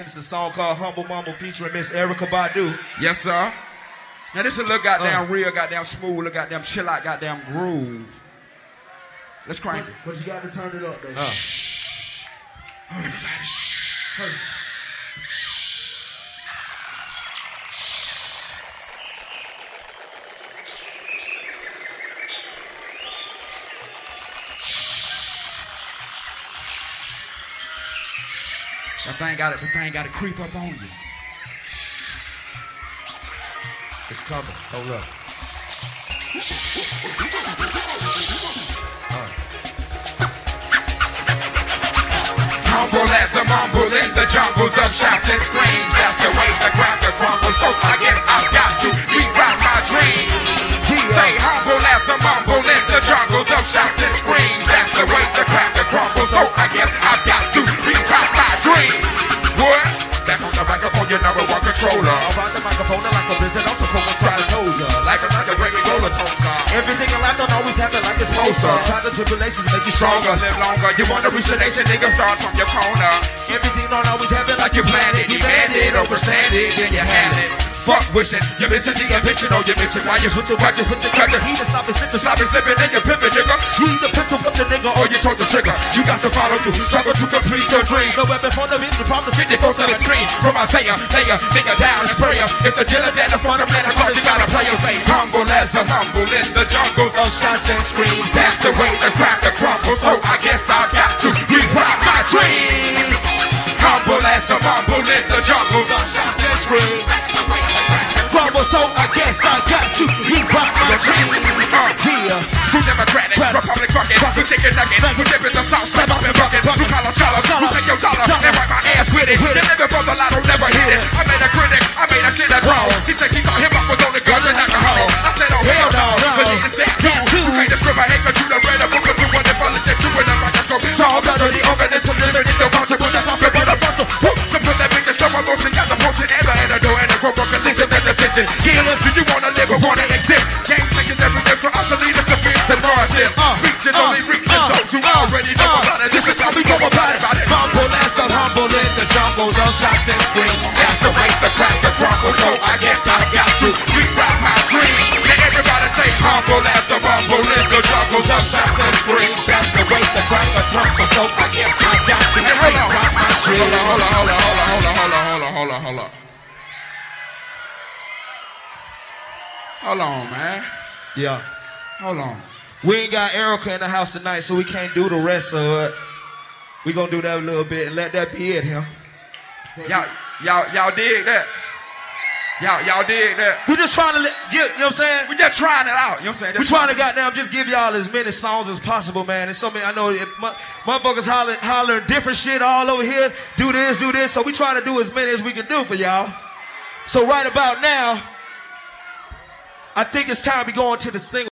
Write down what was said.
It's a song called Humble Mumble featuring Miss Erykah Badu. Yes, sir. Now this is a little goddamn uh. real, goddamn smooth, little goddamn chill out, goddamn groove. Let's crank it. But you got to turn it up though. Uh. Shh. Everybody, shh. That thing got. That thing got to creep up on you. It's coming. Hold up. Humble as a mumble The like a visit, I'm supposed to try to told ya. Like a like a great roller coaster. Everything in life don't always happen like it's supposed to. Try the tribulations make you stronger, live longer. You wanna reach the nation, nigga, start from your corner. Everything don't always happen like you planned it, demand it, overstand it, then you have it. Fuck wishing, you're missing the ambition, oh you're missing why you your watch, you put your cracker. He to stop it, slip, stop slipping, and you're pimping, nigga. You either pistol flip the nigga or you told the trigger. You got to follow through, struggle to complete your dream. No weapon for the vision, from the 50 close to the tree. From Isaiah, lay a nigga down and spray him. If the dealer's at the front of man, course you gotta play your fate. Humble as a humble in the jungles of shots and screams. Dreams. Uh, yeah. Who Democratic, Republic bucket, who chicken nugget, who dipping the sauce, step up and bucket, who collar scholars, who take your dollar and wipe my ass with it. They living for the lotto, never hit it. And decision. Do you wanna live or wanna exist? Game making everything so obsolete of defense and hardship. Reaching only uh, reaches uh, those who uh, already know about it. This is how we go about it. Humble as a humble in the jungle, no shots and screams. That's the way the cracker crumbles, so I guess I got to rewrite my dream. Now everybody say humble as a humble in the jungle, no shots and screams. That's the way the cracker crumbles, so I guess I got to rewrite my dream. Hold on, hold on, hold on, hold on, hold on, hold on, hold on, hold on. Hold on, man. Yeah. Hold on. We ain't got Erykah in the house tonight, so we can't do the rest of it. We gonna do that a little bit and let that be it here. Y'all, y'all, y'all dig that? Y'all, y'all dig that? We just trying to, let, get, you know what I'm saying? We just trying it out, you know what I'm saying? we trying to goddamn just give y'all as many songs as possible, man. And so many, I know it, motherfuckers holler, hollering different shit all over here. Do this, do this. So we trying to do as many as we can do for y'all. So right about now, I think it's time we go into the single.